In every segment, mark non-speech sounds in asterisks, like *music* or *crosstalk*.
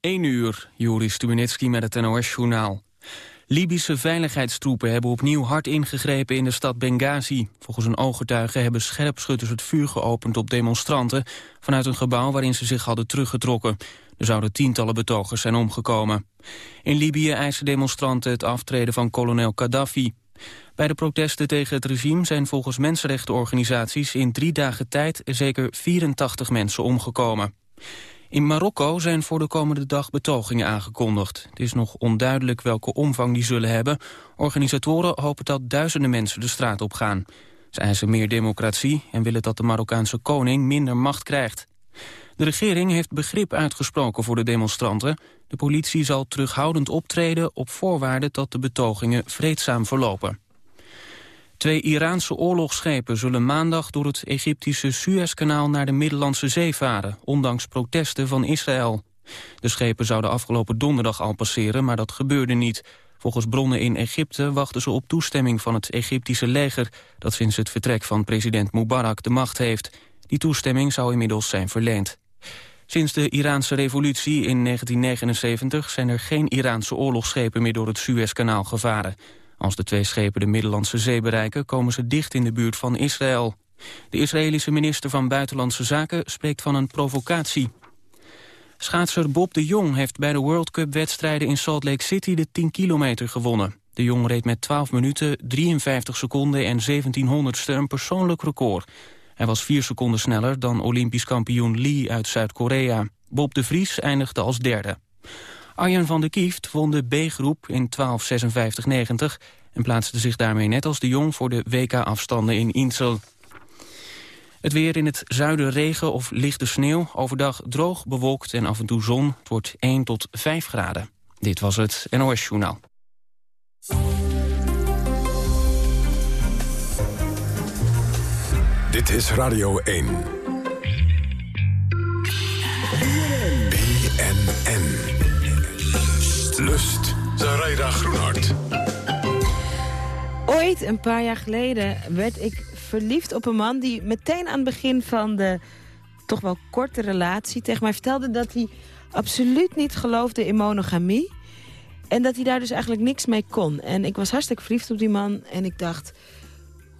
1 uur, Joris Stubenitski met het NOS-journaal. Libische veiligheidstroepen hebben opnieuw hard ingegrepen in de stad Benghazi. Volgens een ooggetuige hebben scherpschutters het vuur geopend op demonstranten... vanuit een gebouw waarin ze zich hadden teruggetrokken. Er zouden tientallen betogers zijn omgekomen. In Libië eisen demonstranten het aftreden van kolonel Gaddafi. Bij de protesten tegen het regime zijn volgens mensenrechtenorganisaties... in drie dagen tijd zeker 84 mensen omgekomen. In Marokko zijn voor de komende dag betogingen aangekondigd. Het is nog onduidelijk welke omvang die zullen hebben. Organisatoren hopen dat duizenden mensen de straat op gaan. Ze eisen meer democratie en willen dat de Marokkaanse koning minder macht krijgt. De regering heeft begrip uitgesproken voor de demonstranten. De politie zal terughoudend optreden op voorwaarde dat de betogingen vreedzaam verlopen. Twee Iraanse oorlogsschepen zullen maandag door het Egyptische Suezkanaal naar de Middellandse Zee varen, ondanks protesten van Israël. De schepen zouden afgelopen donderdag al passeren, maar dat gebeurde niet. Volgens bronnen in Egypte wachten ze op toestemming van het Egyptische leger... dat sinds het vertrek van president Mubarak de macht heeft. Die toestemming zou inmiddels zijn verleend. Sinds de Iraanse revolutie in 1979 zijn er geen Iraanse oorlogsschepen meer door het Suezkanaal gevaren. Als de twee schepen de Middellandse Zee bereiken... komen ze dicht in de buurt van Israël. De Israëlische minister van Buitenlandse Zaken spreekt van een provocatie. Schaatser Bob de Jong heeft bij de World Cup-wedstrijden in Salt Lake City de 10 kilometer gewonnen. De Jong reed met 12 minuten, 53 seconden en 1700ste een persoonlijk record. Hij was 4 seconden sneller dan Olympisch kampioen Lee uit Zuid-Korea. Bob de Vries eindigde als derde. Arjen van der Kieft won de B-groep in 12.56.90 en plaatste zich daarmee net als de Jong voor de WK-afstanden in Insel. Het weer in het zuiden regen of lichte sneeuw. Overdag droog, bewolkt en af en toe zon. Het wordt 1 tot 5 graden. Dit was het NOS Journaal. Dit is Radio 1. Zaraida Groenhart. Ooit, een paar jaar geleden, werd ik verliefd op een man... die meteen aan het begin van de toch wel korte relatie tegen mij vertelde... dat hij absoluut niet geloofde in monogamie. En dat hij daar dus eigenlijk niks mee kon. En ik was hartstikke verliefd op die man. En ik dacht,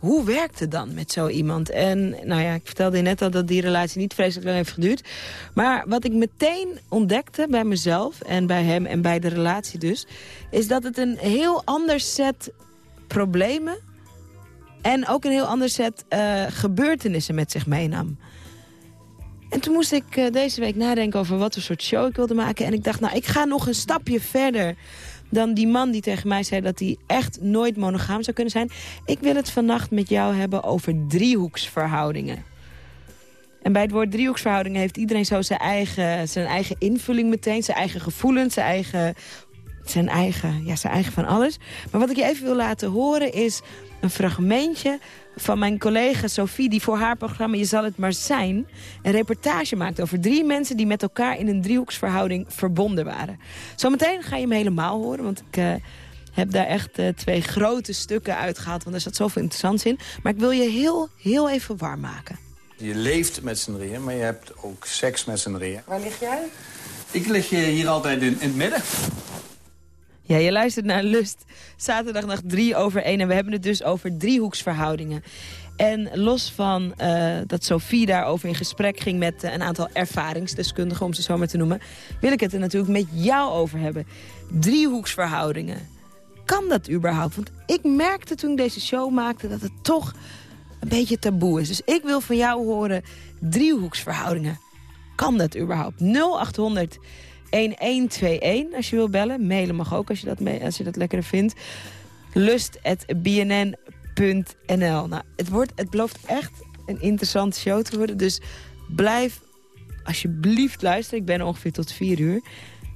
hoe werkt het dan met zo iemand? En nou ja, ik vertelde je net al dat die relatie niet vreselijk lang heeft geduurd. Maar wat ik meteen ontdekte bij mezelf en bij hem en bij de relatie dus... is dat het een heel ander set problemen... en ook een heel ander set uh, gebeurtenissen met zich meenam. En toen moest ik uh, deze week nadenken over wat voor soort show ik wilde maken. En ik dacht, nou, ik ga nog een stapje verder dan die man die tegen mij zei dat hij echt nooit monogaam zou kunnen zijn. Ik wil het vannacht met jou hebben over driehoeksverhoudingen. En bij het woord driehoeksverhoudingen heeft iedereen zo zijn eigen, zijn eigen invulling meteen. Zijn eigen gevoelens, zijn eigen, zijn, eigen, ja, zijn eigen van alles. Maar wat ik je even wil laten horen is een fragmentje van mijn collega Sophie... die voor haar programma Je zal het maar zijn... een reportage maakt over drie mensen... die met elkaar in een driehoeksverhouding verbonden waren. Zometeen ga je hem helemaal horen, want ik... Uh, heb daar echt uh, twee grote stukken uitgehaald, want er zat zoveel interessants in. Maar ik wil je heel, heel even warm maken. Je leeft met z'n drieën, maar je hebt ook seks met z'n drieën. Waar lig jij? Ik lig hier altijd in, in het midden. Ja, je luistert naar Lust. Zaterdag nog drie over één. En we hebben het dus over driehoeksverhoudingen. En los van uh, dat Sophie daarover in gesprek ging met uh, een aantal ervaringsdeskundigen, om ze zo maar te noemen, wil ik het er natuurlijk met jou over hebben. Driehoeksverhoudingen. Kan dat überhaupt? Want ik merkte toen ik deze show maakte dat het toch een beetje taboe is. Dus ik wil van jou horen, driehoeksverhoudingen. Kan dat überhaupt? 0800 1121 als je wil bellen. Mailen mag ook als je dat, als je dat vindt. lust.bnn.nl Nou, het, wordt, het belooft echt een interessante show te worden. Dus blijf alsjeblieft luisteren. Ik ben ongeveer tot vier uur.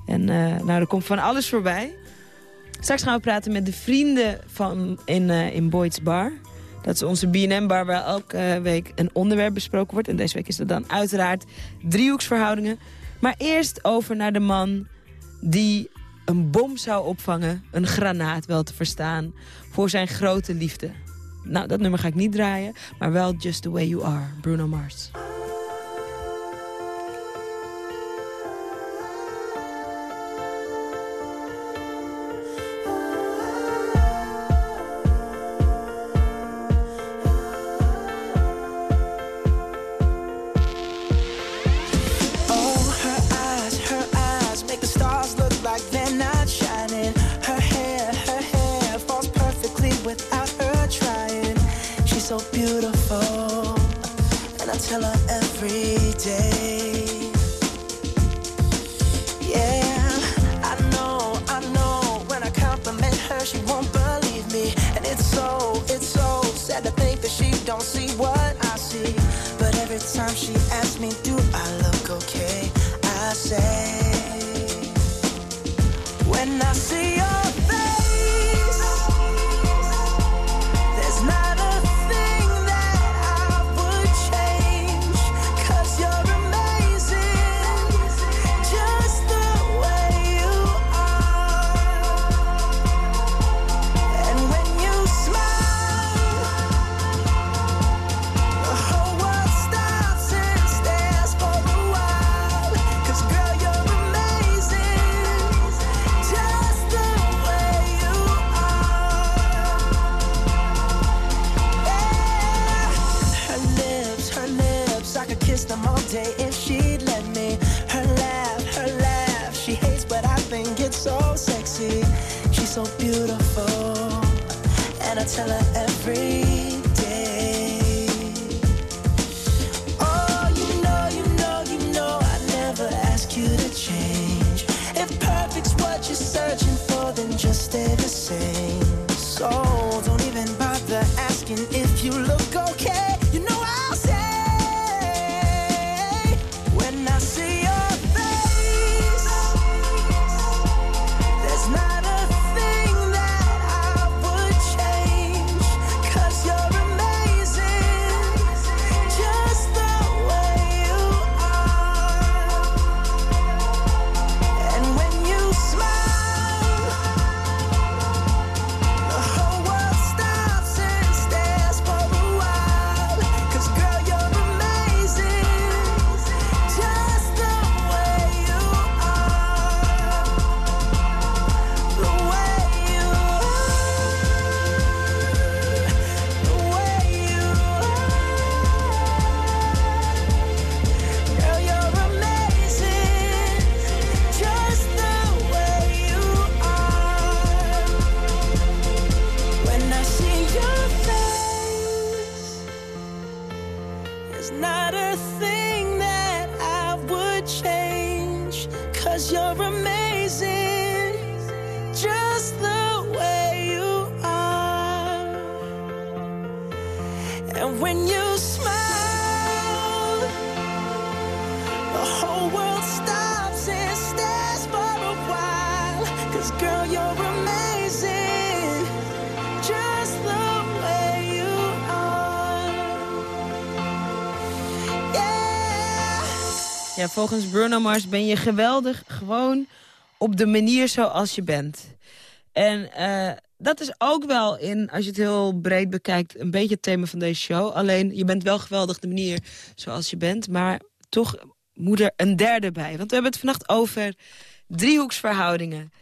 En uh, nou, er komt van alles voorbij. Straks gaan we praten met de vrienden van in, uh, in Boyd's Bar. Dat is onze BNN-bar waar elke week een onderwerp besproken wordt. En deze week is dat dan uiteraard driehoeksverhoudingen. Maar eerst over naar de man die een bom zou opvangen, een granaat wel te verstaan, voor zijn grote liefde. Nou, dat nummer ga ik niet draaien, maar wel Just The Way You Are, Bruno Mars. Volgens Bruno Mars ben je geweldig gewoon op de manier zoals je bent. En eh, dat is ook wel in, als je het heel breed bekijkt, een beetje het thema van deze show. Alleen, je bent wel geweldig de manier zoals je bent, maar toch moet er een derde bij. Want we hebben het vannacht over driehoeksverhoudingen.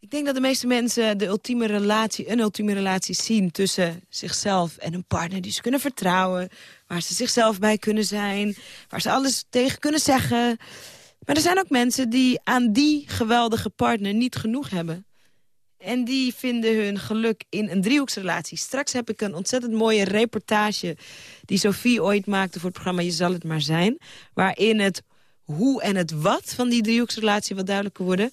Ik denk dat de meeste mensen de ultieme relatie, een ultieme relatie zien tussen zichzelf en een partner die ze kunnen vertrouwen, waar ze zichzelf bij kunnen zijn, waar ze alles tegen kunnen zeggen. Maar er zijn ook mensen die aan die geweldige partner niet genoeg hebben. En die vinden hun geluk in een driehoeksrelatie. Straks heb ik een ontzettend mooie reportage... die Sophie ooit maakte voor het programma Je zal het maar zijn. Waarin het hoe en het wat van die driehoeksrelatie wat duidelijker worden.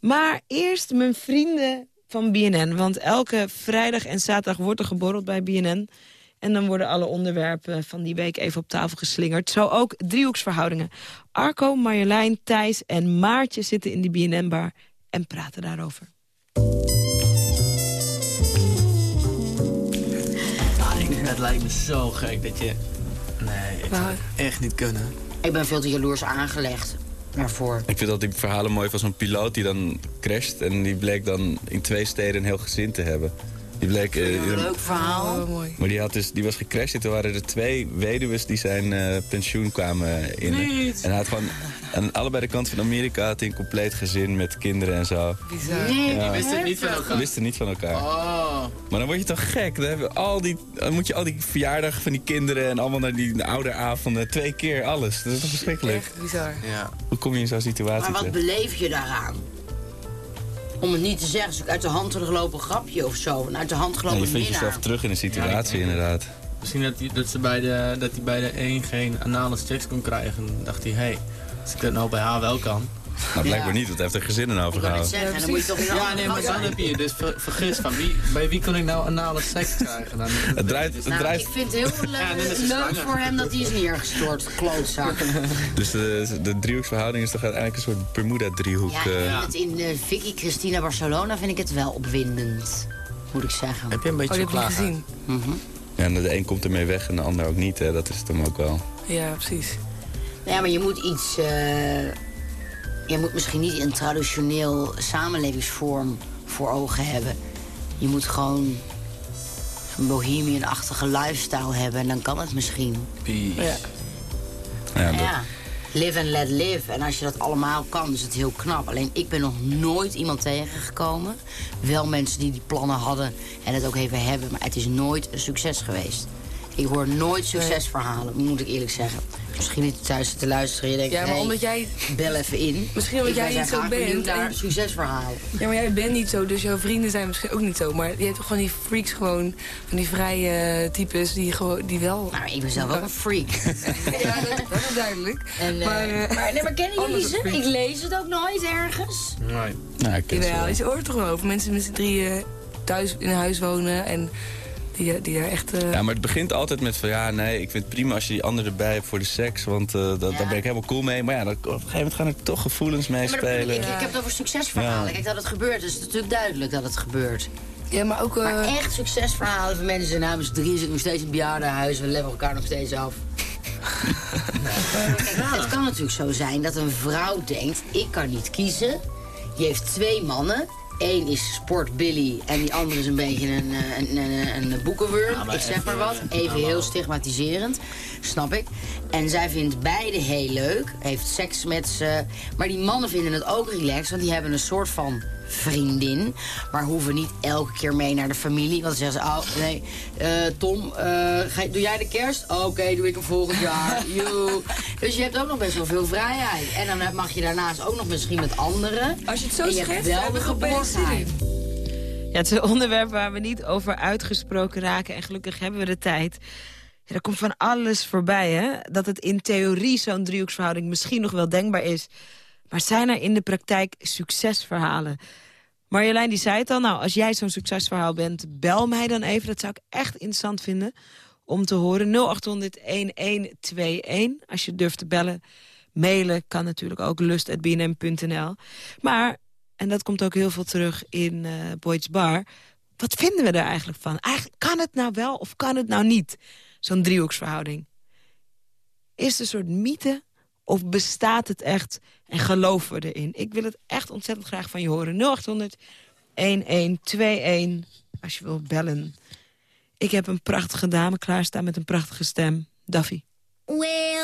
Maar eerst mijn vrienden van BNN. Want elke vrijdag en zaterdag wordt er geborreld bij BNN. En dan worden alle onderwerpen van die week even op tafel geslingerd. Zo ook driehoeksverhoudingen. Arco, Marjolein, Thijs en Maartje zitten in die BNN-bar en praten daarover. Ah, ik- het lijkt me zo gek dat je... Nee, ik zou het echt niet kunnen. Ik ben veel te jaloers aangelegd daarvoor. Ik vind dat die verhalen mooi van zo'n piloot die dan crasht... en die bleek dan in twee steden een heel gezin te hebben. Die bleek... Een leuk verhaal. maar die, had dus, die was gecrashed en toen waren er twee weduwen die zijn eh, pensioen kwamen in. En hij had gewoon aan allebei de kanten van Amerika had hij een compleet gezin met kinderen en zo. Nee, Ja. Wist het niet van elkaar? wisten niet van elkaar. Oh. Maar dan word je toch gek? Dan, hebben we al die, dan moet je al die verjaardagen van die kinderen en allemaal naar die ouderavonden. Twee keer alles. Dat is toch verschrikkelijk? bizar. Ja. Hoe kom je in zo'n situatie maar wat terecht? beleef je daaraan? Om het niet te zeggen, is uit de hand gelopen grapje of zo. Een uit de hand Ja, gelopen je vindt jezelf terug in een situatie, Ja, inderdaad. Misschien dat hij, dat, ze bij de, dat hij bij de een geen anale seks kon krijgen. Dan dacht hij, hé, hey, als ik dat nou bij haar wel kan. Nou, blijkbaar Ja. niet, want hij heeft er gezinnen over wil het gehouden. zeggen, dan moet je toch in een Ja, nee, maar dan heb je je dus ver- vergist van wie, bij wie kon ik nou anale seks krijgen? Dan, Het draait, het Nou, draait ik vind het heel *laughs* Ja, dan is leuk, leuk voor hem dat hij is neergestort, klootzak. *laughs* dus de, de driehoeksverhouding is toch uiteindelijk een soort Bermuda-driehoek. Ja, eh. het in eh, Vicky Christina Barcelona vind ik het wel opwindend. Moet ik zeggen. heb je een Oh, beetje niet chocola gezien. Ja, en de een komt ermee weg en de ander ook niet. Hè. Dat is het hem ook wel. Ja, precies. Nou ja, maar je moet iets... eh, je moet misschien niet een traditioneel samenlevingsvorm voor ogen hebben. Je moet gewoon een bohemian-achtige lifestyle hebben en dan kan het misschien. Peace. Ja. Ja, dat- Ja, live and let live. En als je dat allemaal kan, is het heel knap. Alleen ik ben nog nooit iemand tegengekomen. Wel mensen die die plannen hadden en het ook even hebben. Maar het is nooit een succes geweest. Ik hoor nooit succesverhalen, moet ik eerlijk zeggen. Misschien niet thuis te luisteren. Je denkt, Ja, maar hey, omdat jij... bel even in. Misschien omdat jij niet zo bent naar en- succesverhalen. Ja, maar jij bent niet zo, dus jouw vrienden zijn misschien ook niet zo. Maar je hebt toch van die freaks gewoon, van die vrije types die, gewoon, die wel... Nou, ik ben zelf ook een freak. *laughs* Ja, dat, dat is duidelijk. En, eh, maar, maar, eh, nee, maar kennen jullie ze? Ik lees het ook nooit ergens. Nee. Nou, ik ken Jawel, wel. je hoort toch wel over mensen met z'n drieën thuis in een huis wonen en die, die daar echt... eh, Ja, maar het begint altijd met van ja, nee, ik vind het prima als je die andere erbij hebt voor de seks. Want eh, dat, Ja. daar ben ik helemaal cool mee. Maar ja, dan, op een gegeven moment gaan er toch gevoelens bedoel meespelen. ik, ik heb het over succesverhalen. Ja. Kijk, dat het gebeurt, is natuurlijk duidelijk dat het gebeurt. ja, maar ook... eh, Maar echt succesverhalen van mensen namens drie zitten nog steeds in het bejaardenhuis. We leveren elkaar nog steeds af. *laughs* Kijk, het kan natuurlijk zo zijn dat een vrouw denkt, ik kan niet kiezen. Die heeft twee mannen. Eén is Sport Billy en die andere is een beetje een, eh, een, een, een boekenwurm. Ja, ik zeg maar wat. Even heel stigmatiserend. Snap ik. En zij vindt beide heel leuk. Heeft seks met ze. Maar die mannen vinden het ook relaxed. Want die hebben een soort van vriendin. Maar hoeven niet elke keer mee naar de familie. Want dan zeggen ze, oh nee, eh, Tom, eh, ga, je- doe jij de kerst? Oké, doe ik hem volgend jaar. *laughs* Dus je hebt ook nog best wel veel vrijheid. En dan mag je daarnaast ook nog misschien met anderen. als je het zo schetst, wel heb de geborgenheid. Ja, het is een onderwerp waar we niet over uitgesproken raken. En gelukkig hebben we de tijd. Ja, er komt van alles voorbij, hè? Dat het in theorie zo'n driehoeksverhouding misschien nog wel denkbaar is. Maar zijn er in de praktijk succesverhalen? Marjolein die zei het al, nou, als jij zo'n succesverhaal bent... bel mij dan even, dat zou ik echt interessant vinden om te horen. 0800-1121, als je durft te bellen. Mailen kan natuurlijk ook, lust.bnm.nl. Maar en dat komt ook heel veel terug in eh Boyd's Bar. Wat vinden we er eigenlijk van? Kan het nou wel of kan het nou niet? Zo'n driehoeksverhouding. Is het een soort mythe of bestaat het echt en geloven we erin? Ik wil het echt ontzettend graag van je horen. 0800 1121 als je wilt bellen. Ik heb een prachtige dame klaarstaan met een prachtige stem. Daffy. Well.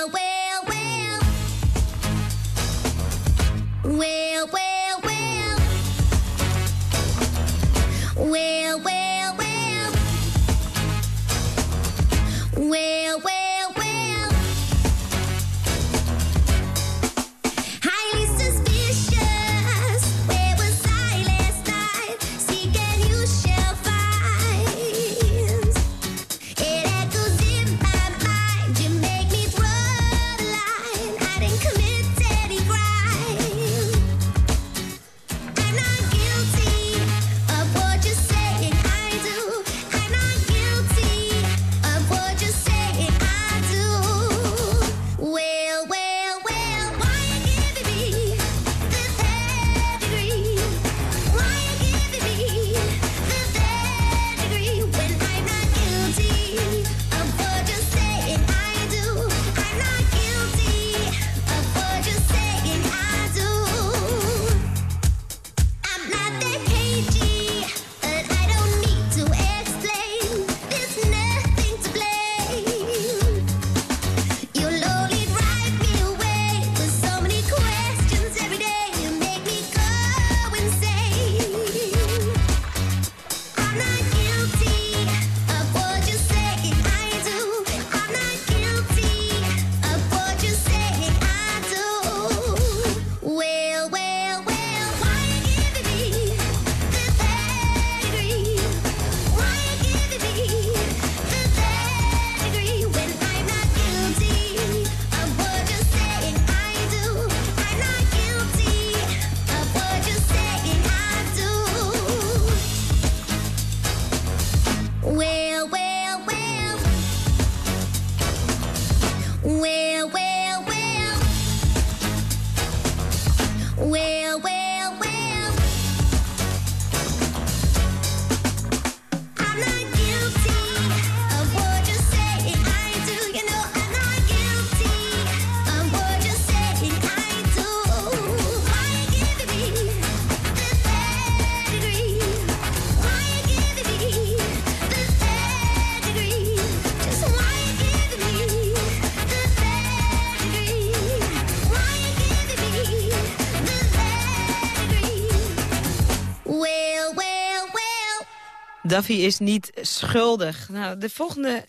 Duffy is niet schuldig. Nou, de volgende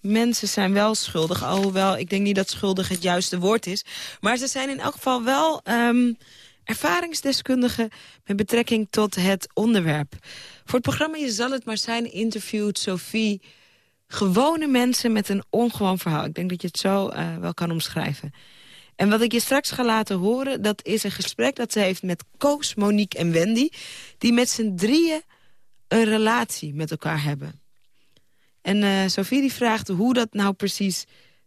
mensen zijn wel schuldig. Alhoewel, ik denk niet dat schuldig het juiste woord is. Maar ze zijn in elk geval wel ehm, ervaringsdeskundigen... met betrekking tot het onderwerp. Voor het programma Je zal het maar zijn interviewt Sophie... gewone mensen met een ongewoon verhaal. Ik denk dat je het zo eh, wel kan omschrijven. En wat ik je straks ga laten horen... dat is een gesprek dat ze heeft met Koos, Monique en Wendy... die met z'n drieën een relatie met elkaar hebben. En eh Sophie die vraagt hoe dat nou precies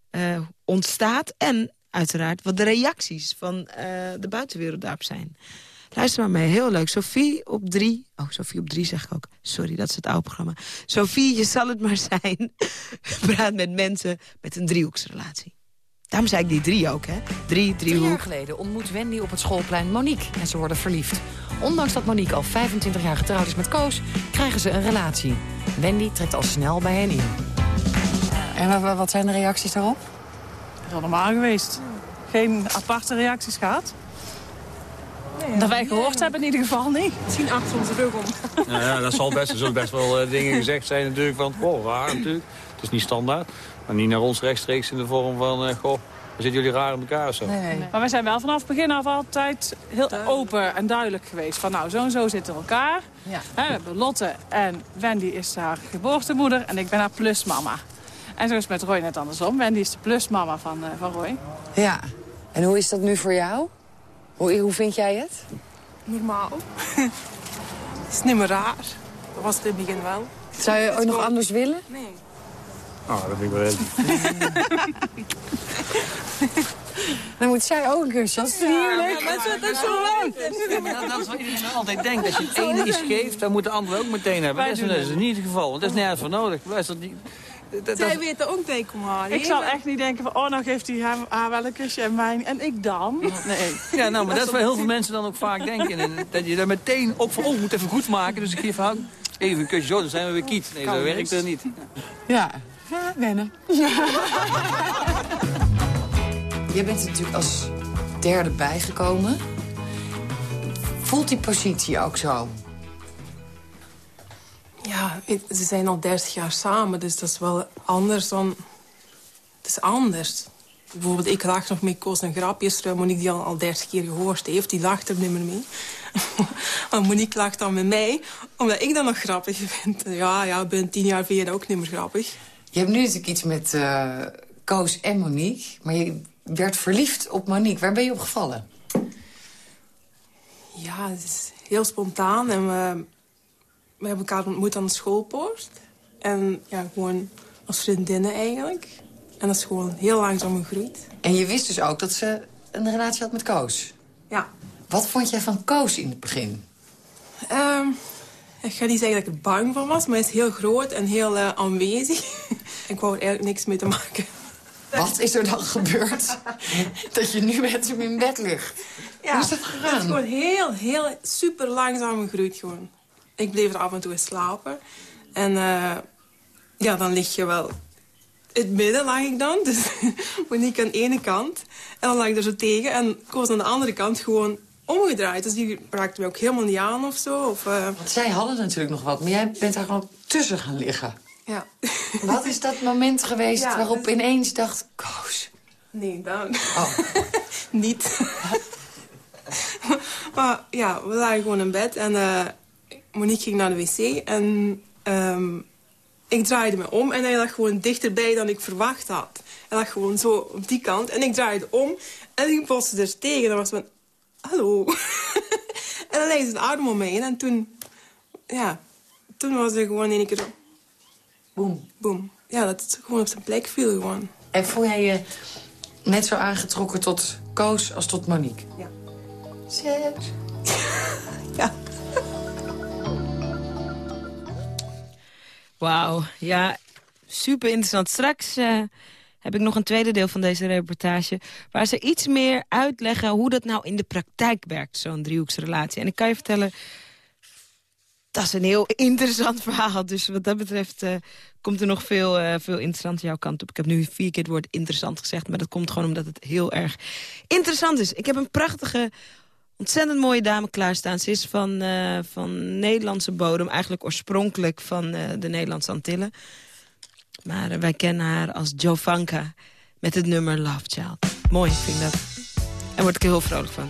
eh, ontstaat... en uiteraard wat de reacties van eh, de buitenwereld daarop zijn. Luister maar mee, heel leuk. Sophie op drie... Oh, Sophie op drie zeg ik ook. Sorry, dat is het oude programma. Sophie, je zal het maar zijn. *laughs* Praat met mensen met een driehoeksrelatie. Daarom zei ik die drie ook, hè? Drie, Drie jaar driehoek. geleden ontmoet Wendy op het schoolplein Monique en ze worden verliefd. Ondanks dat Monique al 25 jaar getrouwd is met Koos, krijgen ze een relatie. Wendy trekt al snel bij hen in. En wa- wat zijn de reacties daarop? Dat is normaal geweest. Geen aparte reacties gehad. dat wij gehoord hebben in ieder geval niet. Zien achter onze rug om. Nou ja, dat zal best, er zullen best wel eh, dingen gezegd zijn natuurlijk van... Oh, raar natuurlijk. Het is niet standaard. Maar niet naar ons rechtstreeks in de vorm van... eh, goh, dan zitten jullie raar in elkaar of zo. Maar wij zijn wel vanaf het begin af altijd heel open en duidelijk geweest. Van nou, zo en zo zitten we elkaar. Ja. Hè, we hebben Lotte en Wendy is haar geboortemoeder en ik ben haar plusmama. En zo is het met Roy net andersom. Wendy is de plusmama van, eh, van Roy. Ja. En hoe is dat nu voor jou? Hoe, hoe vind jij het? Normaal. *laughs* Het is niet meer raar. Dat was het in het begin wel. Zou je Het ook nog gewoon- anders willen? Nee. Nou, dat vind ik wel heel *laughs* Dan moet zij ook een kusje. Dat is toch heerlijk? dat is zo leuk. *laughs* dat, dat is wat iedereen altijd denkt. Als je het ene iets geeft, dan moet de ander ook meteen hebben. Dat is, dat is niet het geval, want dat is nergens voor nodig. Luister, die, dat, dat- Zij weten ook dat ik zal echt niet denken van, oh, nou geeft hij hem, haar wel een kusje en mij. En ik dan? Nee. Ja, nou, maar dat is wat heel veel mensen dan ook vaak denken. En dat je daar meteen ook van, oh, moet even goed maken. Dus ik geef haar even een kusje, zo, dan zijn we weer kiet. Nee, zo werkt het niet. Ja. Ja, wennen. *laughs* Je bent er natuurlijk als derde bijgekomen. Voelt die positie ook zo? Ja, ze zijn al 30 jaar samen, dus dat is wel anders dan... Het is anders. Bijvoorbeeld, ik lach nog met Koos en grapjes, terwijl Monique die al, al 30 keer gehoord heeft. Die lacht er niet meer mee. *laughs* maar Monique lacht dan met mij, omdat ik dat nog grappig vind. Ja, ja, ik ben tien jaar verder ook niet meer grappig. Je hebt nu natuurlijk iets met eh, Koos en Monique. Maar je werd verliefd op Monique. Waar ben je op gevallen? Ja, het is heel spontaan. En we, we hebben elkaar ontmoet aan de schoolpoort. En ja, gewoon als vriendinnen eigenlijk. En dat is gewoon heel langzaam gegroeid. En je wist dus ook dat ze een relatie had met Koos. Ja. Wat vond jij van Koos in het begin? Ehm, ik ga niet zeggen dat ik er bang van was, maar hij is heel groot en heel eh, aanwezig. *laughs* ik wou er eigenlijk niks mee te maken. Wat is er dan gebeurd *laughs* dat je nu met hem in bed ligt? Ja, Hoe is dat Het is gegaan? gewoon heel, heel super langzaam gegroeid gewoon. Ik bleef er af en toe in slapen. En eh, ja, dan lig je wel... In het midden lag ik dan, *laughs* dus Monique aan de ene kant. En dan lag ik er zo tegen en Koos aan de andere kant gewoon omgedraaid. Dus die raakte me ook helemaal niet aan of zo. Of, eh, Want zij hadden natuurlijk nog wat, maar jij bent daar gewoon tussen gaan liggen. ja. *laughs* Wat is dat moment geweest Ja, waarop dus- ineens dacht... Koos, Nee, dan oh, *laughs* niet. *laughs* maar ja, we lagen gewoon in bed en eh, Monique ging naar de wc en ehm, ik draaide me om en hij lag gewoon dichterbij dan ik verwacht had. Hij lag gewoon zo op die kant en ik draaide om en ik botste er tegen. En was van, hallo. *laughs* en dan legde zijn arm om me heen en toen, ja, toen was er gewoon in één keer zo, boem. boem. Ja, dat het gewoon op zijn plek viel gewoon. En voel jij je net zo aangetrokken tot Koos als tot Monique? Ja. Seks. *laughs* Wauw, ja, super interessant. Straks eh, heb ik nog een tweede deel van deze reportage... waar ze iets meer uitleggen hoe dat nou in de praktijk werkt, zo'n driehoeksrelatie. En ik kan je vertellen, dat is een heel *laughs* interessant verhaal. Dus wat dat betreft eh, komt er nog veel, eh, veel interessant jouw kant op. Ik heb nu vier keer het woord interessant gezegd... maar dat komt gewoon omdat het heel erg interessant is. Ik heb een prachtige ontzettend mooie dame klaarstaan. Ze is van, eh, van Nederlandse bodem, eigenlijk oorspronkelijk van de Nederlandse Antillen. Maar eh, wij kennen haar als Jovanka met het nummer Love Child. Mooi, vind ik dat. Daar word ik er heel vrolijk van.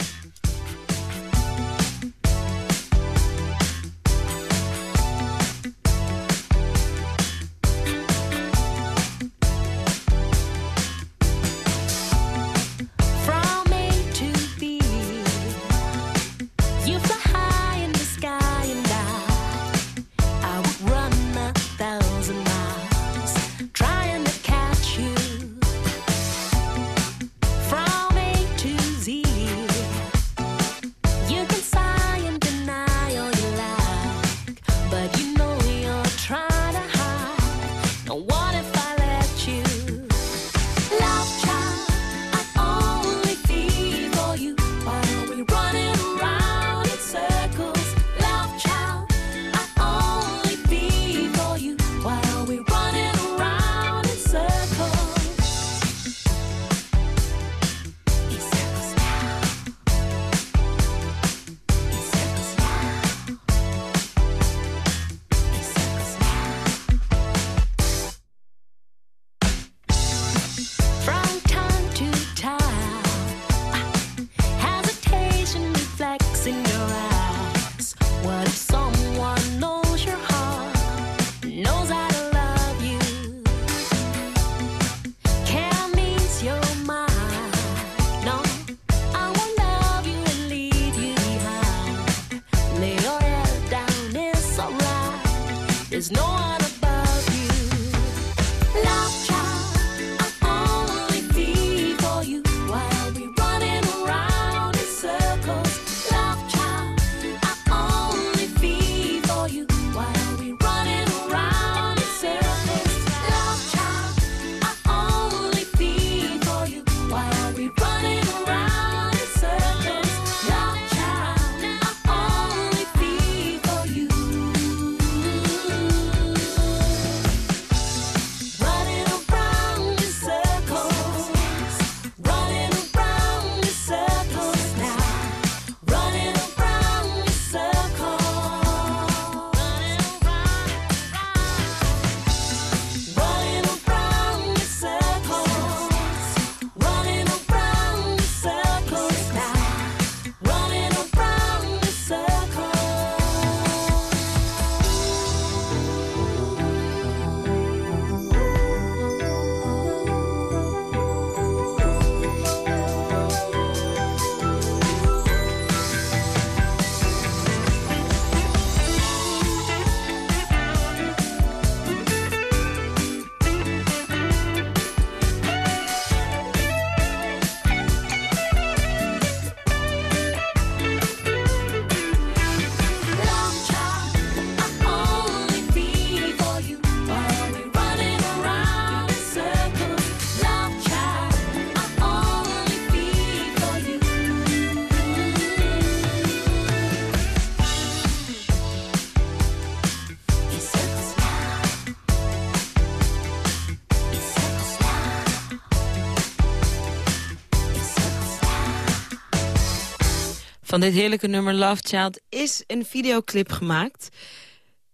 Van dit heerlijke nummer Love Child is een videoclip gemaakt.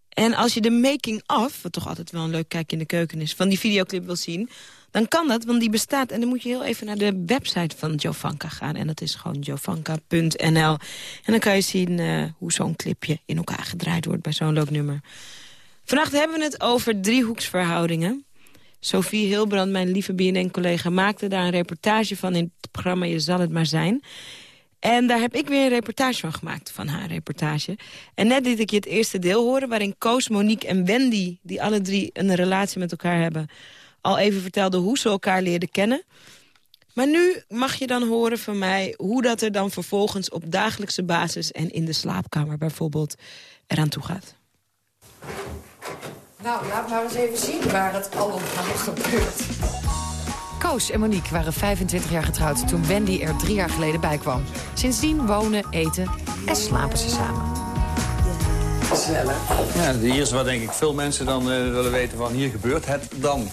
En als je de making-of, wat toch altijd wel een leuk kijk in de keuken is... van die videoclip wil zien, dan kan dat, want die bestaat. En dan moet je heel even naar de website van Jovanka gaan. En dat is gewoon jovanka.nl. En dan kan je zien eh, hoe zo'n clipje in elkaar gedraaid wordt bij zo'n leuk nummer. Vannacht hebben we het over driehoeksverhoudingen. Sophie Hilbrand, mijn lieve BNN-collega, maakte daar een reportage van in het programma Je zal het maar zijn. En daar heb ik weer een reportage van gemaakt, van haar reportage. En net liet ik je het eerste deel horen... waarin Koos, Monique en Wendy, die alle drie een relatie met elkaar hebben... al even vertelden hoe ze elkaar leerden kennen. Maar nu mag je dan horen van mij hoe dat er dan vervolgens... op dagelijkse basis en in de slaapkamer bijvoorbeeld eraan toe gaat. Nou, laat maar eens even zien waar het allemaal gebeurt. Koos en Monique waren 25 jaar getrouwd toen Wendy er drie jaar geleden bij kwam. Sindsdien wonen, eten en slapen ze samen. Gezellig. Ja, hier is wat denk ik veel mensen dan eh, willen weten van hier gebeurt het dan.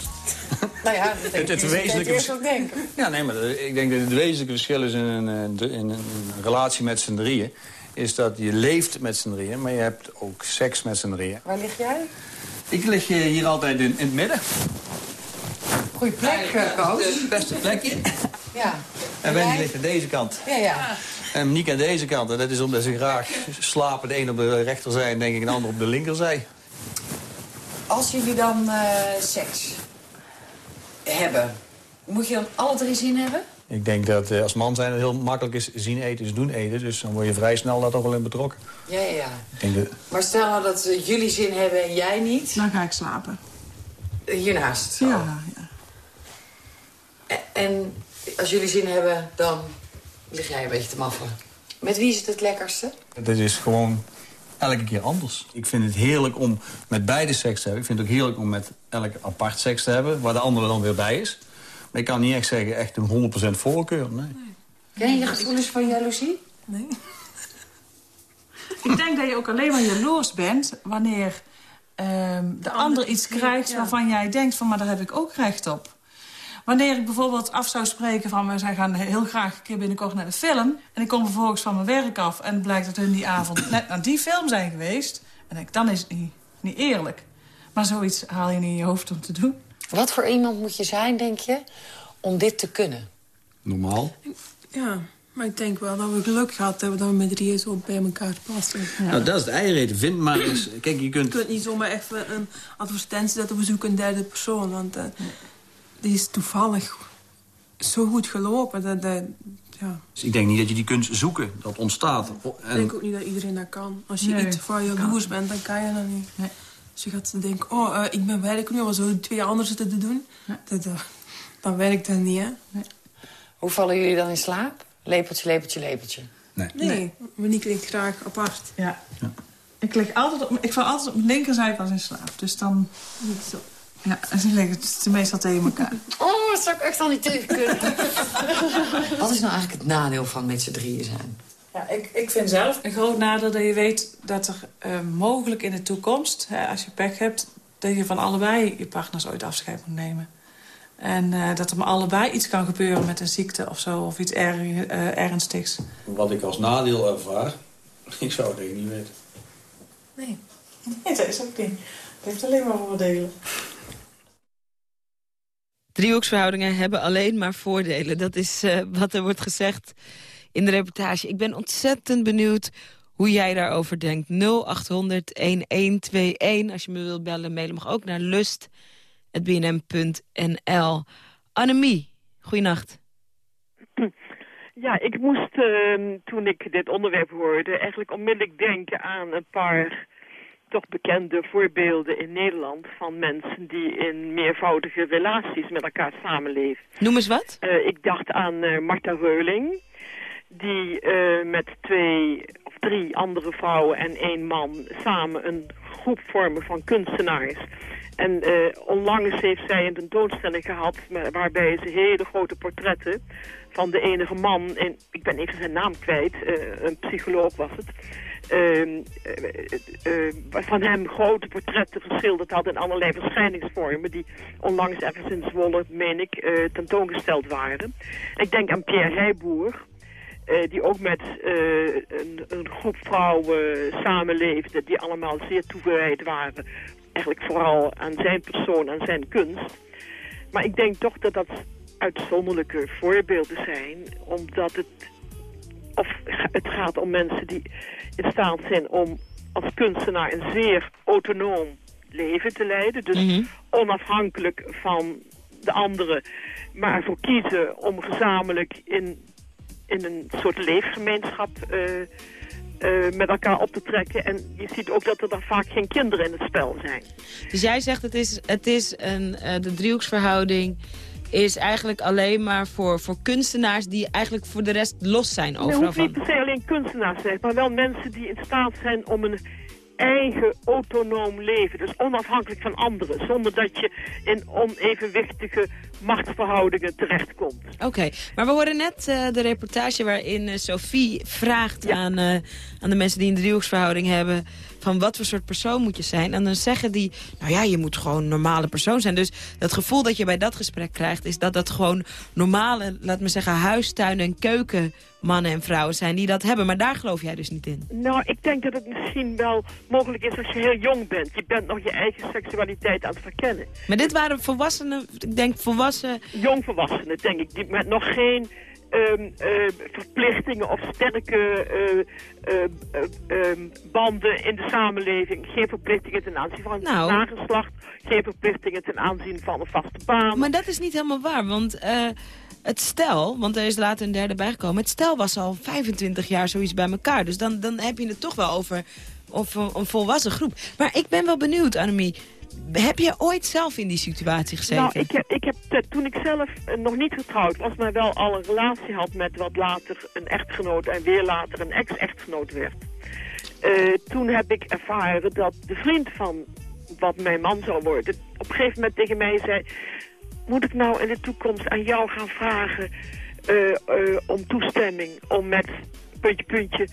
Nou ja, dat *laughs* Het- het wezenlijke ook denken. Ja, nee, maar de- ik denk dat het wezenlijke verschil is in een, eh, in een relatie met z'n drieën... is dat je leeft met z'n drieën, maar je hebt ook seks met z'n drieën. Waar lig jij? Ik lig eh, hier altijd in, in het midden. Goeie plek, eh, Koos. Het beste plekje. Ja. En Wendy ligt aan deze kant. Ja, ja. En Monique aan deze kant. En dat is omdat ze graag slapen. De een op de rechterzij en denk ik een ander op de linkerzij. Als jullie dan eh, seks hebben, moet je dan alle drie zin hebben? Ik denk dat eh, als man zijn het heel makkelijk is zien eten is doen eten. Dus dan word je vrij snel daar toch wel in betrokken. Ja, ja, ja. Ik denk dat... Maar stel nou dat jullie zin hebben en jij niet. Dan ga ik slapen. Hiernaast. Ja, Oh. En als jullie zin hebben, dan lig jij een beetje te maffelen. Met wie is het het lekkerste? Het is gewoon elke keer anders. Ik vind het heerlijk om met beide seks te hebben. Ik vind het ook heerlijk om met elk apart seks te hebben... waar de andere dan weer bij is. Maar ik kan niet echt zeggen echt een 100% voorkeur, nee. Ken je gevoelens van jaloezie? Nee. ik denk dat je ook alleen maar jaloers bent wanneer ehm, de ander iets krijgt waarvan jij denkt van, maar daar heb ik ook recht op. Wanneer ik bijvoorbeeld af zou spreken van... we zijn gaan heel graag een keer binnenkort naar de film... en ik kom vervolgens van mijn werk af... en het blijkt dat hun die avond *clears throat* net naar die film zijn geweest... en denk ik, dan is het niet, niet eerlijk. Maar zoiets haal je niet in je hoofd om te doen. Wat voor iemand moet je zijn, denk je, om dit te kunnen? Normaal. Ja, maar ik denk wel dat we geluk gehad hebben dat we met drieën zo bij elkaar passen. Nou, dat is de eigen Vind maar eens... *clears throat* Kijk, je Je kunt... kunt niet zomaar even een advertentie zetten, we zoeken een derde persoon. Want eh, die is toevallig zo goed gelopen. Dat, dat, ja. Dus ik denk niet dat je die kunt zoeken. Dat ontstaat. Ik En denk ook niet dat iedereen dat kan. Als je Nee, iets voor je jaloers bent, dan kan je dat niet. Als je gaat denken, oh, eh, ik ben werk nu, maar zo twee anderen zitten te doen. Dat, eh, dan werkt dat niet, hè? Hoe vallen jullie dan in slaap? Lepeltje, lepeltje, lepeltje. Nee, Monique ligt graag apart. Ja. Ik, lig altijd op, ik val altijd op mijn linkerzijde als in slaap. Dus dan... Niet zo. Ja, ze liggen het meestal tegen elkaar. Oh, dat zou ik echt al niet tegen kunnen. *laughs* Wat is nou eigenlijk het nadeel van met z'n drieën zijn? Ja, ik, ik vind zelf een groot nadeel dat je weet dat er eh, mogelijk in de toekomst, hè, als je pech hebt, dat je van allebei je partners ooit afscheid moet nemen. En eh, dat er maar allebei iets kan gebeuren met een ziekte of zo, of iets erg, eh, ernstigs. Wat ik als nadeel ervaar... *laughs* Ik zou het eigenlijk niet weten. Nee. nee, dat is ook niet. Het heeft alleen maar voordelen. Driehoeksverhoudingen hebben alleen maar voordelen. Dat is eh, wat er wordt gezegd in de reportage. Ik ben ontzettend benieuwd hoe jij daarover denkt. 0800-1121. Als je me wilt bellen, mailen mag ook naar lust.bnm.nl. Annemie, goeienacht. *clears throat* Ja, ik moest ehm, toen ik dit onderwerp hoorde eigenlijk onmiddellijk denken aan een paar toch bekende voorbeelden in Nederland van mensen die in meervoudige relaties met elkaar samenleven. Noem eens wat. Eh, ik dacht aan eh, Martha Reuling, die eh, met twee of drie andere vrouwen en één man samen een groep vormen van kunstenaars. En onlangs heeft zij een tentoonstelling gehad waarbij ze hele grote portretten van de enige man, en ik ben even zijn naam kwijt, een psycholoog was het, van hem grote portretten geschilderd had in allerlei verschijningsvormen die onlangs ergens in Zwolle, meen ik, eh, tentoongesteld waren. Ik denk aan Pierre Heijboer, eh, die ook met eh, een, een groep vrouwen samenleefde... die allemaal zeer toegewijd waren. Eigenlijk vooral aan zijn persoon, aan zijn kunst. Maar ik denk toch dat dat uitzonderlijke voorbeelden zijn... omdat het, of het gaat om mensen die in staat zijn om als kunstenaar... een zeer autonoom leven te leiden. Dus onafhankelijk van de anderen... maar voor kiezen om gezamenlijk in in een soort leefgemeenschap eh, eh, met elkaar op te trekken. En je ziet ook dat er dan vaak geen kinderen in het spel zijn. Dus jij zegt het is, het is een, eh, de driehoeksverhouding is eigenlijk alleen maar voor, voor kunstenaars die eigenlijk voor de rest los zijn Het overal hoeft niet per se alleen kunstenaars te zijn, maar wel mensen die in staat zijn om een eigen autonoom leven. Dus onafhankelijk van anderen, zonder dat je in onevenwichtige machtsverhoudingen terechtkomt. Oké, maar we horen net eh, de reportage waarin eh, Sophie vraagt aan, eh, aan de mensen die een driehoeksverhouding hebben... van wat voor soort persoon moet je zijn. En dan zeggen die, nou ja, je moet gewoon een normale persoon zijn. Dus dat gevoel dat je bij dat gesprek krijgt... is dat dat gewoon normale, laat me zeggen, huistuin- en keukenmannen en vrouwen zijn die dat hebben. Maar daar geloof jij dus niet in. Nou, ik denk dat het misschien wel mogelijk is als je heel jong bent. Je bent nog je eigen seksualiteit aan het verkennen. Maar dit waren volwassenen, ik denk volwassen... Jongvolwassenen, denk ik, die met nog geen ehm, eh, verplichtingen of sterke eh, eh, eh, ehm, banden in de samenleving. Geen verplichtingen ten aanzien van Nou. nageslacht. Geen verplichtingen ten aanzien van een vaste baan. Maar dat is niet helemaal waar, want eh, het stel, want er is later een derde bijgekomen... het stel was al 25 jaar zoiets bij elkaar. Dus dan, dan heb je het toch wel over, over een volwassen groep. Maar ik ben wel benieuwd, Annemie. Heb je ooit zelf in die situatie gezeten? Nou, ik heb, ik heb toen ik zelf eh, nog niet getrouwd was, maar wel al een relatie had met wat later een echtgenoot en weer later een ex-echtgenoot werd. eh, toen heb ik ervaren dat de vriend van wat mijn man zou worden, op een gegeven moment tegen mij zei, moet ik nou in de toekomst aan jou gaan vragen eh, om toestemming om met puntje puntje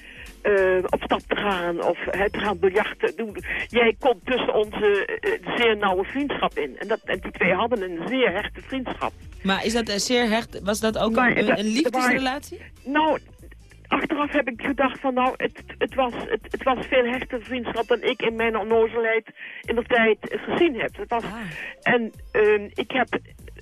eh, op stap te gaan of hè, te gaan biljarten. Doen. Jij komt tussen onze eh, zeer nauwe vriendschap in. En, dat, en die twee hadden een zeer hechte vriendschap. Maar is dat eh, zeer hecht? Was dat ook Maar, een, dat- een liefdesrelatie? Nou, achteraf heb ik gedacht van nou, het, het, was, het, het was veel hechter vriendschap dan ik in mijn onnozelheid in de tijd eh, gezien heb. Het was, En ehm, ik heb...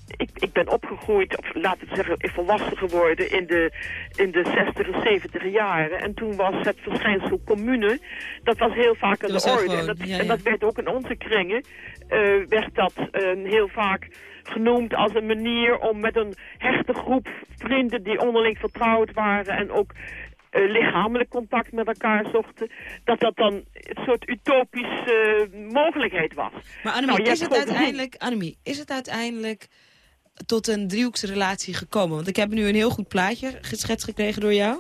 Ik, ik ben opgegroeid, of laten we zeggen, volwassen geworden in de, in de 60 en 70 jaren. En toen was het verschijnsel commune, dat was heel vaak aan de orde. En dat, ja, en dat werd ook in onze kringen, eh, werd dat eh, heel vaak genoemd als een manier om met een hechte groep vrienden die onderling vertrouwd waren en ook eh, lichamelijk contact met elkaar zochten, dat dat dan een soort utopische mogelijkheid was. Maar Annemie, Nou, is het uiteindelijk... Annemie, is het uiteindelijk tot een driehoeksrelatie gekomen? Want ik heb nu een heel goed plaatje geschetst gekregen door jou.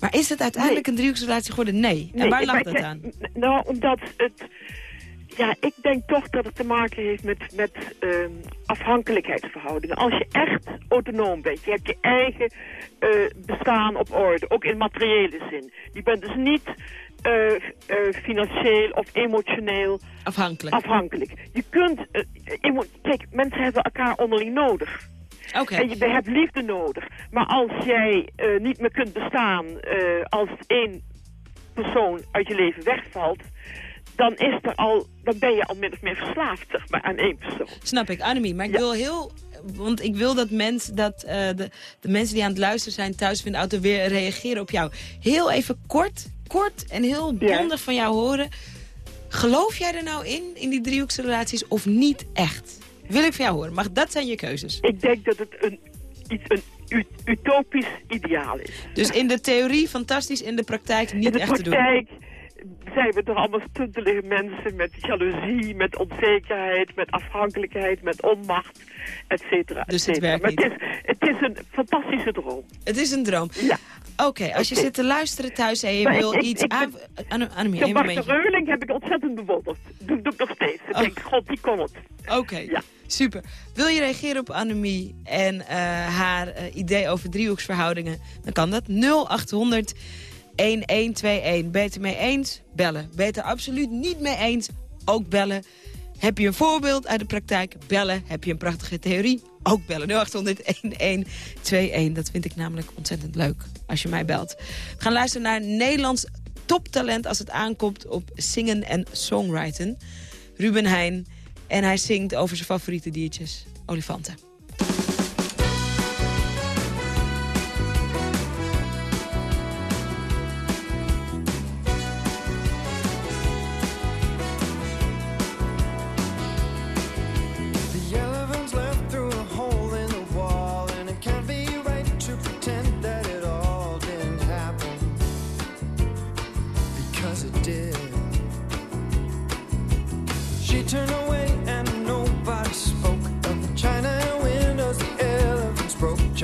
Maar is het uiteindelijk een driehoeksrelatie geworden? Nee. En Nee, waar lag dat aan? Nou, omdat het... Ja, ik denk toch dat het te maken heeft met, met ehm, afhankelijkheidsverhoudingen. Als je echt autonoom bent, je hebt je eigen eh, bestaan op orde, ook in materiële zin. Je bent dus niet eh, eh, financieel of emotioneel afhankelijk. afhankelijk. Je kunt... emo- kijk, mensen hebben elkaar onderling nodig. Oké. En je je hebt liefde nodig. Maar als jij niet meer kunt bestaan als één persoon uit je leven wegvalt... dan, is er al, dan ben je al min of meer verslaafd zeg maar, aan één persoon. Snap ik, Annemie. Maar ik wil heel... Want ik wil dat, mens, dat eh, de, de mensen die aan het luisteren zijn thuis in de auto weer reageren op jou. Heel even kort, kort en heel bondig van jou horen. Geloof jij er nou in, in die driehoeksrelaties, of niet echt? Wil ik van jou horen. Maar dat zijn je keuzes. Ik denk dat het een, iets, een utopisch ideaal is. Dus in de theorie fantastisch, in de praktijk niet In de echt te doen. Zijn we toch allemaal stuntelige mensen met jaloezie, met onzekerheid, met afhankelijkheid, met onmacht, et cetera. et Dus het werkt maar Het is, het is een fantastische droom. Het is een droom. Ja. Oké, als je zit te luisteren thuis en je Maar wil ik- iets ik- aan... Anne- Annemie, Zo'n één momentje. Reuling heb ik ontzettend bewonderd. Doe, doe ik nog steeds. Ik Oh. denk, god, die kon het. Oké, super. Wil je reageren op Annemie en eh, haar eh, idee over driehoeksverhoudingen? Dan kan dat 0800 1121. Ben je het ermee eens? Bellen. Ben je het er absoluut niet mee eens? Ook bellen. Heb je een voorbeeld uit de praktijk? Bellen. Heb je een prachtige theorie? Ook bellen. 0800 1121. Dat vind ik namelijk ontzettend leuk als je mij belt. We gaan luisteren naar Nederlands toptalent als het aankomt op zingen en songwriten. Ruben Heijn. En hij zingt over zijn favoriete diertjes. Olifanten.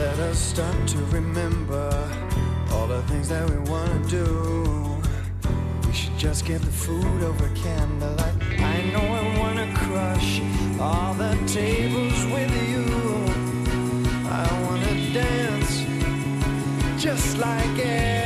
Let us start to remember all the things that we want to do. We should just get the food over candlelight. I know I want to crush all the tables with you. I want to dance just like it.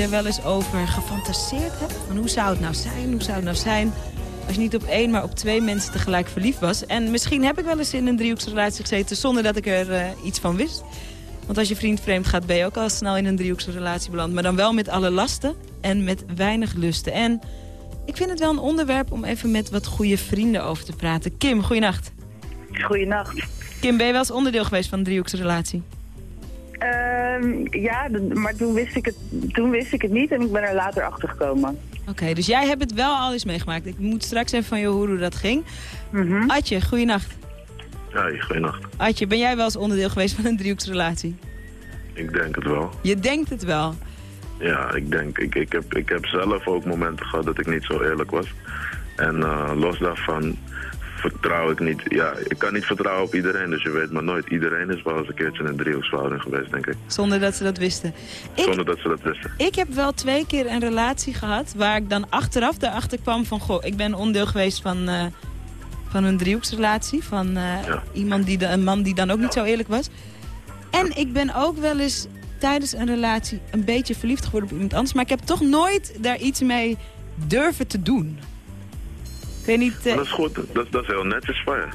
Er wel eens over gefantaseerd heb. Van hoe zou het nou zijn? Hoe zou het nou zijn als je niet op één, maar op twee mensen tegelijk verliefd was? En misschien heb ik wel eens in een driehoeksrelatie gezeten zonder dat ik er eh, iets van wist. Want als je vriend vreemd gaat, ben je ook al snel in een driehoeksrelatie beland. Maar dan wel met alle lasten en met weinig lusten. En ik vind het wel een onderwerp om even met wat goede vrienden over te praten. Kim, goeienacht. Goeienacht. Kim, ben je wel eens onderdeel geweest van een driehoeksrelatie? Ehm, ja, maar toen wist, ik het, toen wist ik het niet en ik ben er later achter gekomen. Oké, dus jij hebt het wel al eens meegemaakt. Ik moet straks even van je horen hoe dat ging. Adje, goeienacht. Ja, goeienacht. Adje, ben jij wel eens onderdeel geweest van een driehoeksrelatie? Ik denk het wel. Je denkt het wel. Ja, ik denk, ik, ik, heb, ik heb zelf ook momenten gehad dat ik niet zo eerlijk was. En eh, los daarvan vertrouw ik niet, ja, ik kan niet vertrouwen op iedereen, dus je weet maar nooit. Iedereen is wel eens een keertje in een driehoeksverhouding geweest, denk ik. Zonder dat ze dat wisten. Ik, Zonder dat ze dat wisten. ik heb wel twee keer een relatie gehad waar ik dan achteraf erachter kwam van... Goh, ik ben onderdeel geweest van, eh, van een driehoeksrelatie. Van eh, iemand die, een man die dan ook niet zo eerlijk was. En ik ben ook wel eens tijdens een relatie een beetje verliefd geworden op iemand anders. Maar ik heb toch nooit daar iets mee durven te doen. Ik weet niet... eh, Maar dat is goed, dat, dat is heel netjes van je.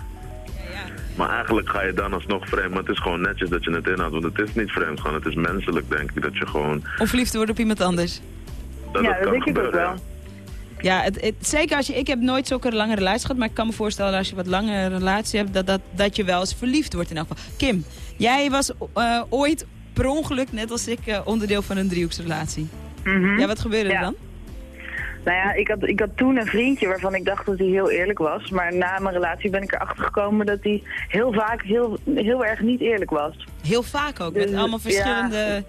Maar eigenlijk ga je dan alsnog vreemd, maar het is gewoon netjes dat je het inhoudt. Want het is niet vreemd gaan, het is menselijk denk ik, dat je gewoon... om verliefd te worden op iemand anders. Dat het kan gebeuren, ja. Ja, het, het- zeker als je... Ik heb nooit zulke lange relaties gehad, maar ik kan me voorstellen als je wat langere relatie hebt, dat, dat, dat je wel eens verliefd wordt in elk geval. Kim, jij was eh, ooit per ongeluk, net als ik, eh, onderdeel van een driehoeksrelatie. Ja, wat gebeurde er dan? Nou ja, ik had, ik had toen een vriendje waarvan ik dacht dat hij heel eerlijk was. Maar na mijn relatie ben ik erachter gekomen dat hij heel vaak heel, heel erg niet eerlijk was. Heel vaak ook, met Dus, allemaal verschillende ja,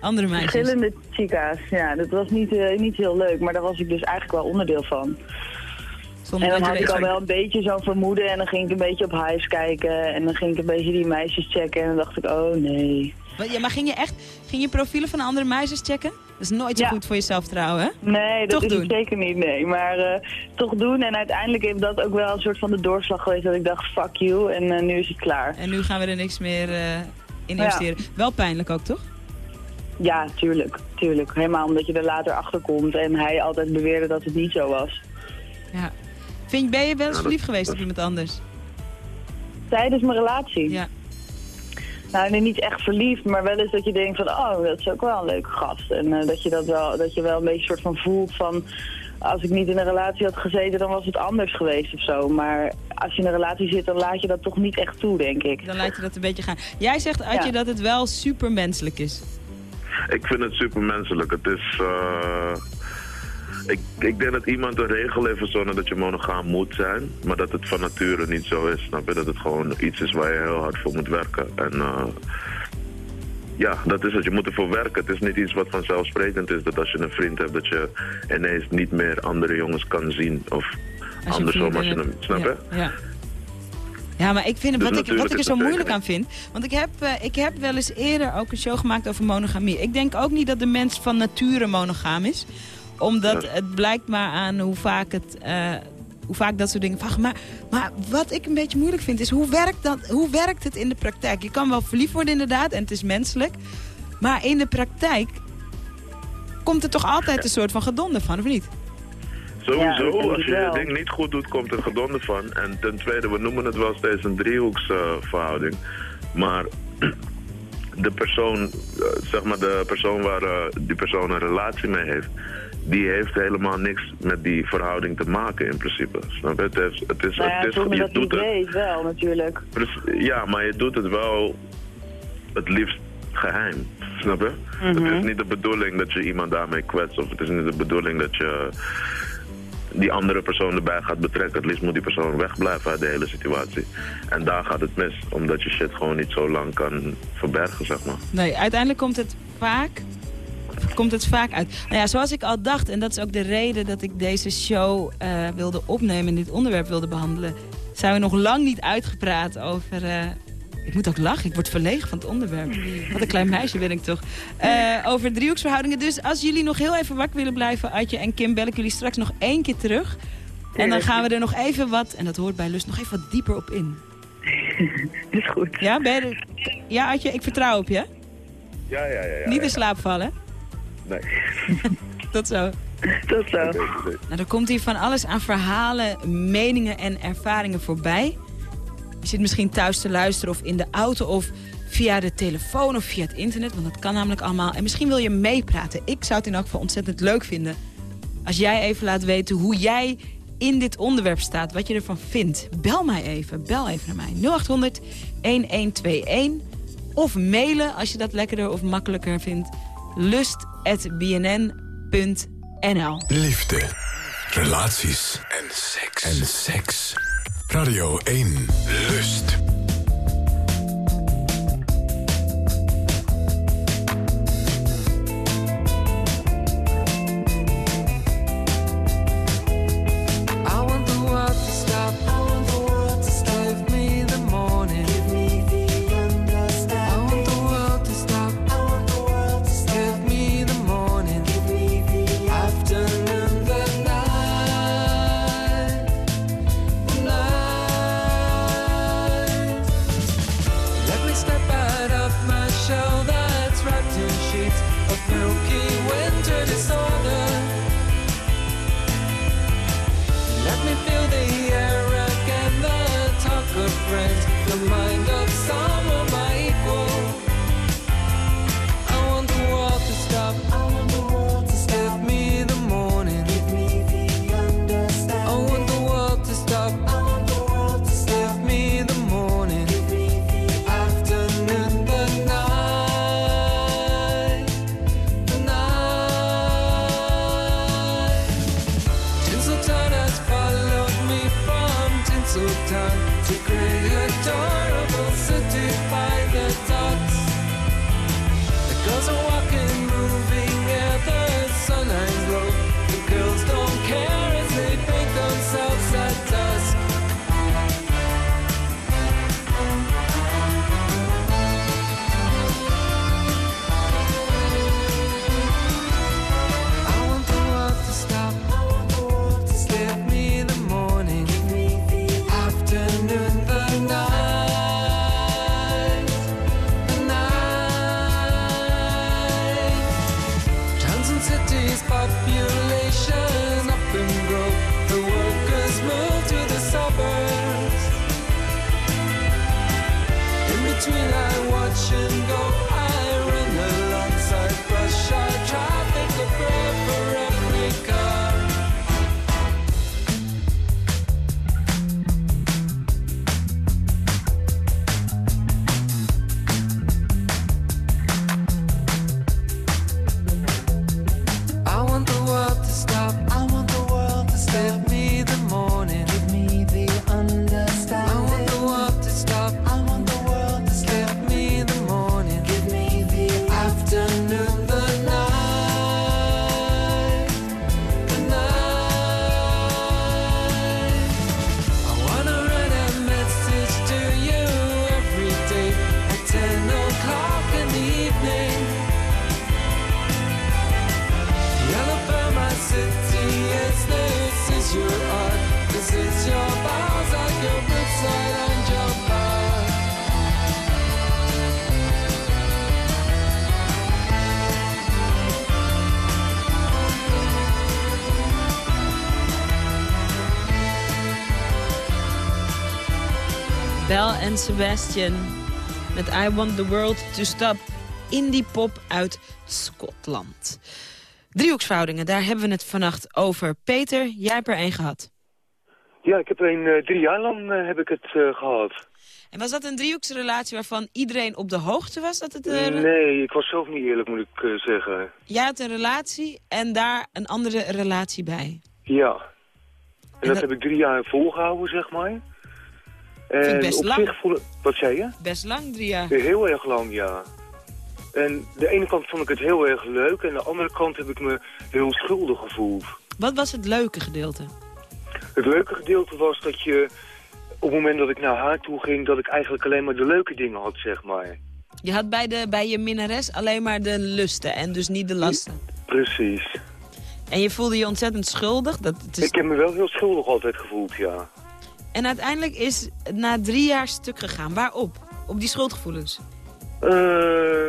andere meisjes. Verschillende chica's, ja. Dat was niet, eh, niet heel leuk, maar daar was ik dus eigenlijk wel onderdeel van. Zonder en dan had ik al wel een beetje zo'n vermoeden en dan ging ik een beetje op hives kijken. En dan ging ik een beetje die meisjes checken en dan dacht ik, oh nee. Maar, ja, maar ging je echt ging je profielen van andere meisjes checken? Dat is nooit zo Ja. goed voor jezelf trouwen, hè? Nee, dat Toch is doen. het zeker niet, nee. Maar eh, toch doen en uiteindelijk heeft dat ook wel een soort van de doorslag geweest dat ik dacht, fuck you en eh, nu is het klaar. En nu gaan we er niks meer eh, in Ja. investeren. Wel pijnlijk ook, toch? Ja, tuurlijk, tuurlijk. Helemaal omdat je er later achter komt en hij altijd beweerde dat het niet zo was. Ja. Vind, ben je wel eens verliefd geweest op iemand anders? Tijdens mijn relatie? Ja. Nou, nee, niet echt verliefd, maar wel eens dat je denkt van, oh, dat is ook wel een leuke gast. En eh, dat, je dat, wel, dat je wel een beetje soort van voelt van, als ik niet in een relatie had gezeten, dan was het anders geweest of zo. Maar als je in een relatie zit, dan laat je dat toch niet echt toe, denk ik. Dan laat je dat een beetje gaan. Jij zegt, Adje, Ja. dat het wel supermenselijk is. Ik vind het supermenselijk. Het is... eh, ik, ik denk dat iemand een regel heeft verzonnen dat je monogaam moet zijn. Maar dat het van nature niet zo is. Snap je? Dat het gewoon iets is waar je heel hard voor moet werken. En eh, ja, dat is het. Je moet ervoor werken. Het is niet iets wat vanzelfsprekend is. Dat als je een vriend hebt, dat je ineens niet meer andere jongens kan zien. Of andersom als je hem... Snap je? Ja. Ja, maar ik vind het, Dus wat, ik, wat ik er zo moeilijk aan vind... Want ik heb, eh, ik heb wel eens eerder ook een show gemaakt over monogamie. Ik denk ook niet dat de mens van nature monogaam is. Omdat het blijkt maar aan hoe vaak, het, eh, hoe vaak dat soort dingen vragen. Maar, maar wat ik een beetje moeilijk vind is... Hoe werkt, dat, hoe werkt het in de praktijk? Je kan wel verliefd worden inderdaad en het is menselijk. Maar in de praktijk komt er toch altijd een soort van gedonde van, of niet? Sowieso, Ja, als je je wel. ding niet goed doet, komt er gedonde van. En ten tweede, we noemen het wel steeds een driehoeksverhouding. maar *clears throat* de persoon, eh, zeg maar de persoon waar eh, die persoon een relatie mee heeft, die heeft helemaal niks met die verhouding te maken in principe. Snap je? Het is, het is, Nou ja, het is, zonder je dat doet het. weet wel, natuurlijk. Ja, maar je doet het wel het liefst geheim. Snap je? Het is niet de bedoeling dat je iemand daarmee kwetst. Of het is niet de bedoeling dat je die andere persoon erbij gaat betrekken. Het liefst moet die persoon wegblijven uit de hele situatie. En daar gaat het mis. Omdat je shit gewoon niet zo lang kan verbergen, zeg maar. Nee, uiteindelijk komt het vaak, komt het vaak uit. Nou ja, zoals ik al dacht, en dat is ook de reden dat ik deze show eh, wilde opnemen... en dit onderwerp wilde behandelen... zijn we nog lang niet uitgepraat over... eh, ik moet ook lachen, ik word verlegen van het onderwerp. Wat een klein meisje ben ik toch. Eh, over driehoeksverhoudingen. Dus als jullie nog heel even wakker willen blijven, Adje en Kim... bel ik jullie straks nog één keer terug. En dan gaan we er nog even wat, en dat hoort bij Lust, nog even wat dieper op in. *laughs* Dat is goed. Ja, ben je er- ja Adje, ik vertrouw op je. Ja, ja, ja. ja Niet in slaap vallen. Nee. *laughs* Tot zo. Tot zo. Nou, er komt hier van alles aan verhalen, meningen en ervaringen voorbij. Je zit misschien thuis te luisteren of in de auto of via de telefoon of via het internet. Want dat kan namelijk allemaal. En misschien wil je meepraten. Ik zou het in elk geval ontzettend leuk vinden. Als jij even laat weten hoe jij in dit onderwerp staat. Wat je ervan vindt. Bel mij even. Bel even naar mij. 0800 1121. Of mailen als je dat lekkerder of makkelijker vindt. lust.bnn.nl Liefde, relaties en seks. En seks. Radio 1, Lust. Sebastian met I Want The World To Stop. Indie pop uit Schotland. Driehoeksverhoudingen, daar hebben we het vannacht over. Peter, jij hebt er één gehad. Ja, ik heb er een eh, drie jaar lang eh, heb ik het eh, gehad. En was dat een driehoeksrelatie waarvan iedereen op de hoogte was dat het... Nee, ik was zelf niet eerlijk, moet ik zeggen. Jij had een relatie en daar een andere relatie bij. Ja. En, dat, heb ik drie jaar volgehouden, zeg maar. En ik best op lang. zich Wat zei je? Best lang, drie jaar. Heel erg lang, ja. En de ene kant vond ik het heel erg leuk... en de andere kant heb ik me heel schuldig gevoeld. Wat was het leuke gedeelte? Het leuke gedeelte was dat je... op het moment dat ik naar haar toe ging... dat ik eigenlijk alleen maar de leuke dingen had, zeg maar. Je had bij, de, bij je minnares alleen maar de lusten en dus niet de lasten. Precies. En je voelde je ontzettend schuldig. Dat, het is... Ik heb me wel heel schuldig altijd gevoeld, ja. En uiteindelijk is het na drie jaar stuk gegaan. Waarop? Op die schuldgevoelens. Eh,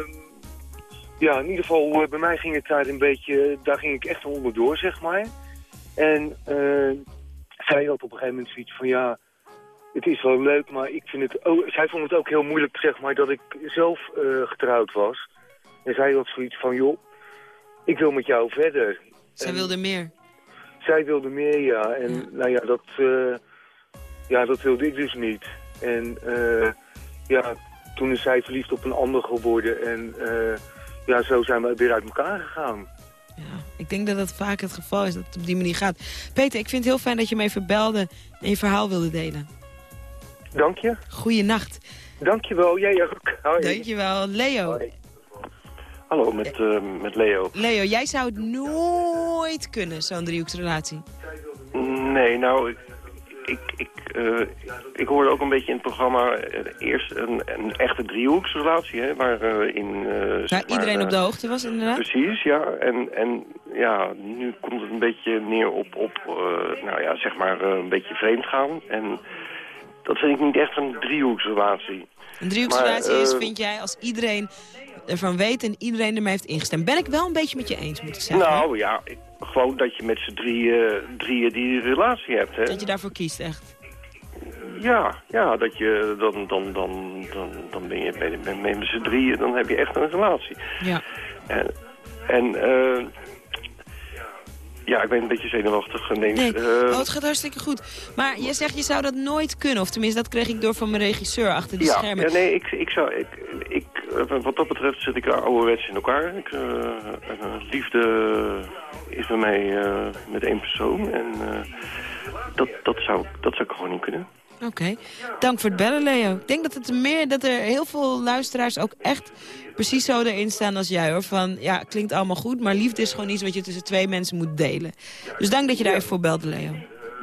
ja, in ieder geval, eh, bij mij ging het daar een beetje, daar ging ik echt onderdoor, zeg maar. En eh, zij had op een gegeven moment zoiets van, ja, het is wel leuk, maar ik vind het ook, zij vond het ook heel moeilijk, zeg maar, dat ik zelf eh, getrouwd was. En zij had zoiets van, joh, ik wil met jou verder. Zij En wilde meer. Zij wilde meer, ja. En nou ja, dat, ja, dat wilde ik dus niet. En eh, ja, toen is zij verliefd op een ander geworden. En eh, ja, zo zijn we weer uit elkaar gegaan. Ik denk dat dat vaak het geval is, dat het op die manier gaat. Peter, ik vind het heel fijn dat je me even belde en je verhaal wilde delen. Dank je. Goeienacht. Dank je wel, jij ook. Hoi. Dankjewel. Leo. Hallo, met, eh, met Leo. Leo, jij zou het nooit kunnen, zo'n driehoeksrelatie. Nee, nou, ik, ik, ik, eh, ik hoorde ook een beetje in het programma eh, eerst een, een echte driehoeksrelatie, hè, waar eh, in... zeg maar, iedereen op de hoogte was, inderdaad. Precies, ja. En, en ja, nu komt het een beetje neer op, op nou ja, zeg maar een beetje vreemd gaan. En dat vind ik niet echt een driehoeksrelatie. Een driehoeksrelatie Maar, is, eh, vind jij, als iedereen ervan weet en iedereen ermee heeft ingestemd. Ben ik wel een beetje met je eens, moet ik zeggen. Nou ja, gewoon dat je met z'n drieën, drieën die relatie hebt, hè. Dat je daarvoor kiest, echt. Ja, ja, dat je, dan, dan, dan, dan, dan ben je ben je met z'n drieën, dan heb je echt een relatie. Ja. En, en eh, ja, ik ben een beetje zenuwachtig. Nee, Nee, eh, oh, het gaat hartstikke goed. Maar je zegt, je zou dat nooit kunnen. Of tenminste, dat kreeg ik door van mijn regisseur achter de ja, schermen. ja, nee, ik, ik zou, ik, ik, eh, wat dat betreft zit ik ouderwets in elkaar. Ik, eh, eh, liefde is bij mij eh, met één persoon en eh, dat, dat, zou, dat zou ik gewoon niet kunnen. Oké, dank voor het bellen, Leo. Ik denk dat, het meer, dat er heel veel luisteraars ook echt precies zo erin staan als jij. hoor. Van, ja, klinkt allemaal goed, maar liefde is gewoon iets wat je tussen twee mensen moet delen. Dus dank dat je daar even voor belde, Leo.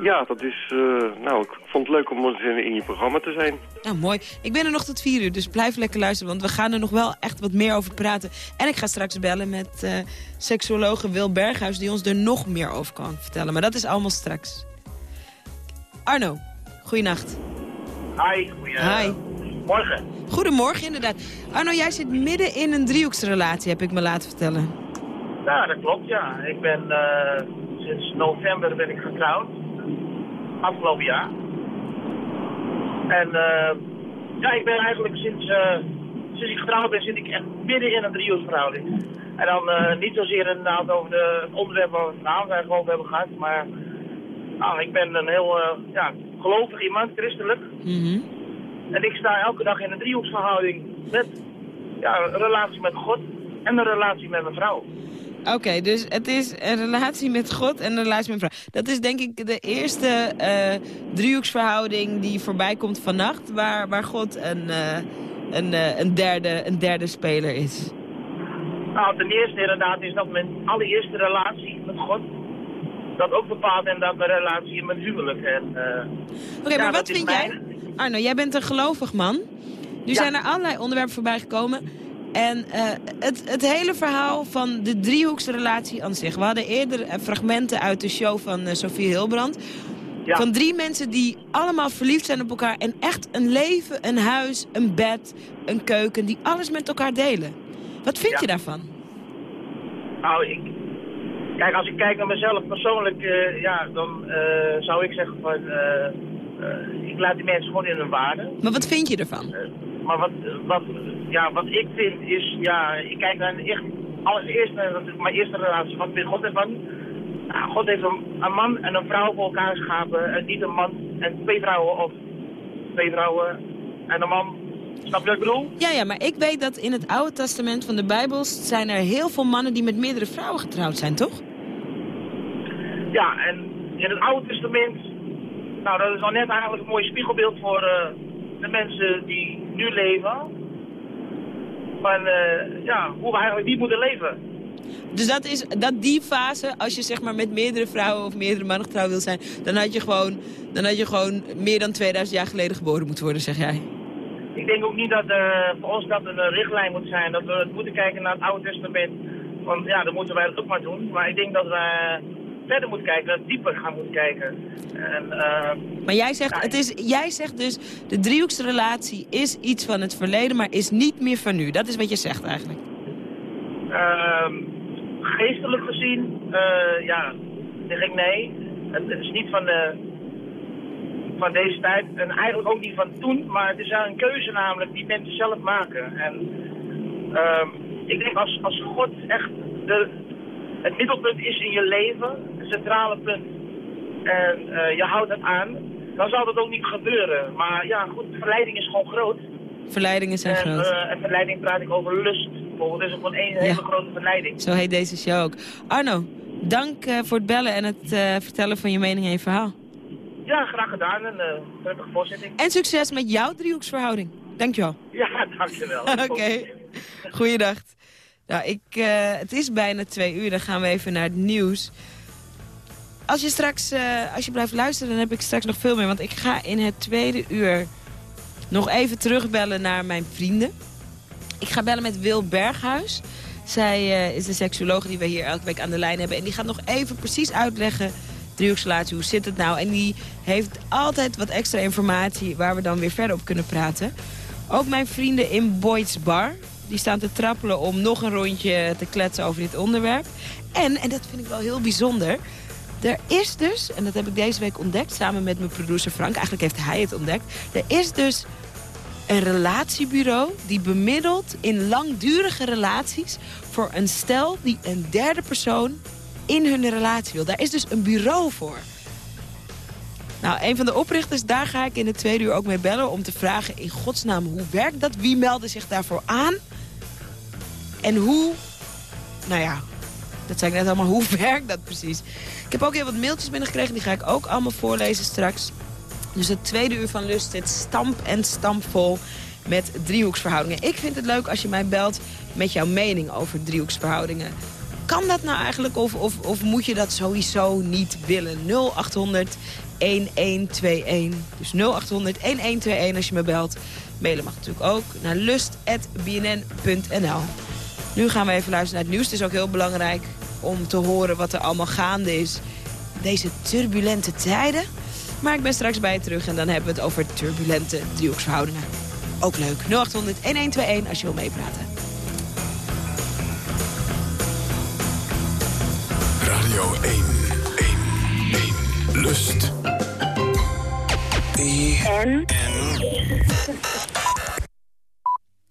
Ja, dat is, eh, nou, ik vond het leuk om in, in je programma te zijn. Nou, mooi. Ik ben er nog tot vier uur, dus blijf lekker luisteren. Want we gaan er nog wel echt wat meer over praten. En ik ga straks bellen met seksuologe Wil Berghuis... die ons er nog meer over kan vertellen. Maar dat is allemaal straks. Arno, goeienacht. Hi, goeie- Morgen. Goedemorgen, inderdaad. Arno, jij zit midden in een driehoeksrelatie, heb ik me laten vertellen. Ja, dat klopt, ja. Ik ben eh, sinds november ben ik getrouwd. Afgelopen jaar. En eh, ja, ik ben eigenlijk sinds, eh, sinds ik getrouwd ben, zit ik echt midden in een driehoeksverhouding. En dan niet zozeer inderdaad over de, het onderwerp waar we het vanavond eigenlijk over hebben gehad, maar nou, ik ben een heel ja, gelovig iemand, christelijk. En ik sta elke dag in een driehoeksverhouding met ja, een relatie met God en een relatie met mijn vrouw. Oké, dus het is een relatie met God en een relatie met vrouw. Dat is denk ik de eerste eh, driehoeksverhouding die voorbij komt vannacht... waar, waar God een, eh, een, eh, een, derde, een derde speler is. Nou, ten eerste inderdaad is dat mijn allereerste relatie met God. Dat ook bepaalt inderdaad mijn relatie in mijn huwelijk. En, eh, Oké, ja, maar dat wat vind mijn- jij... Arno, jij bent een gelovig man. Nu zijn er allerlei onderwerpen voorbij gekomen. En eh, het, het hele verhaal van de driehoeksrelatie aan zich. We hadden eerder eh, fragmenten uit de show van eh, Sofie Hilbrand. Van drie mensen die allemaal verliefd zijn op elkaar. En echt een leven, een huis, een bed, een keuken. Die alles met elkaar delen. Wat vind je daarvan? Nou, ik, kijk, als ik kijk naar mezelf persoonlijk, eh, ja, dan eh, zou ik zeggen van, eh, ik laat die mensen gewoon in hun waarde. Maar wat vind je ervan? Maar wat, wat, ja, wat ik vind is, ja, ik kijk naar echt, allereerst naar mijn eerste relatie. Wat vindt God ervan? Nou, God heeft een, een man en een vrouw voor elkaar geschapen. En niet een man en twee vrouwen of twee vrouwen En de man, snap je wat ik bedoel? Ja, ja, maar ik weet dat in het Oude Testament van de Bijbel... zijn er heel veel mannen die met meerdere vrouwen getrouwd zijn, toch? Ja, en in het Oude Testament, nou dat is al net eigenlijk een mooi spiegelbeeld voor eh, de mensen die nu leven. Van eh, ja, hoe we eigenlijk niet moeten leven. Dus dat is dat die fase, als je zeg maar met meerdere vrouwen of meerdere mannen getrouwd wil zijn... dan had je gewoon, dan had je gewoon meer dan 2000 jaar geleden geboren moeten worden, zeg jij. Ik denk ook niet dat eh, voor ons dat een eh, richtlijn moet zijn. Dat we moeten kijken naar het Oude Testament. Want ja, dan moeten wij dat ook maar doen. Maar ik denk dat we verder moeten kijken, dieper gaan moeten kijken. En, eh, Maar jij zegt, het is, jij zegt dus, de driehoeksrelatie is iets van het verleden... maar is niet meer van nu. Dat is wat je zegt eigenlijk. Ehm, geestelijk gezien, eh, ja, zeg ik nee. Het, het is niet van, de, van deze tijd en eigenlijk ook niet van toen, maar het is wel een keuze namelijk die mensen zelf maken. En ehm, ik denk als, als God echt de, het middelpunt is in je leven, het centrale punt, en eh, je houdt het aan, dan zal dat ook niet gebeuren. Maar ja, goed, verleiding is gewoon groot. Verleidingen zijn En, groot. eh, en verleiding praat ik over lust. Bijvoorbeeld, dat is ook gewoon één hele grote verleiding. Zo heet deze show ook. Arno, dank eh, voor het bellen en het vertellen van je mening en je verhaal. Ja, graag gedaan en uh, prettige voorzitting. En succes met jouw driehoeksverhouding. Dankjewel. Ja, dankjewel. *laughs* Oké, goeiedag. Nou, ik, eh, het is bijna twee uur, dan gaan we even naar het nieuws. Als je straks, eh, als je blijft luisteren, dan heb ik straks nog veel meer. Want ik ga in het tweede uur nog even terugbellen naar mijn vrienden. Ik ga bellen met Wil Berghuis. Zij is de seksuoloog die we hier elke week aan de lijn hebben. En die gaat nog even precies uitleggen, driehoeksrelatie, hoe zit het nou? En die heeft altijd wat extra informatie waar we dan weer verder op kunnen praten. Ook mijn vrienden in Boyd's Bar. Die staan te trappelen om nog een rondje te kletsen over dit onderwerp. En, en dat vind ik wel heel bijzonder... Er is dus, en dat heb ik deze week ontdekt samen met mijn producer Frank. Eigenlijk heeft hij het ontdekt. Er is dus een relatiebureau die bemiddelt in langdurige relaties... voor een stel die een derde persoon in hun relatie wil. Daar is dus een bureau voor. Nou, een van de oprichters, daar ga ik in de tweede uur ook mee bellen... om te vragen in godsnaam, hoe werkt dat? Wie meldde zich daarvoor aan? En hoe, nou ja, dat zei ik net allemaal, *laughs* hoe werkt dat precies? Ik heb ook heel wat mailtjes binnengekregen, die ga ik ook allemaal voorlezen straks. Dus het tweede uur van Lust zit stamp en stampvol met driehoeksverhoudingen. Ik vind het leuk als je mij belt met jouw mening over driehoeksverhoudingen. Kan dat nou eigenlijk of, of, of moet je dat sowieso niet willen? 0800 1121. Dus 0800 1121 als je me belt. Mailen mag natuurlijk ook naar lust.bnn.nl. Nu gaan we even luisteren naar het nieuws. Het is ook heel belangrijk om te horen wat er allemaal gaande is. Deze turbulente tijden. Maar ik ben straks bij je terug en dan hebben we het over turbulente driehoeksverhoudingen. Ook leuk. 0800 1121 als je wil meepraten. Radio 1, 1, 1. Lust. En?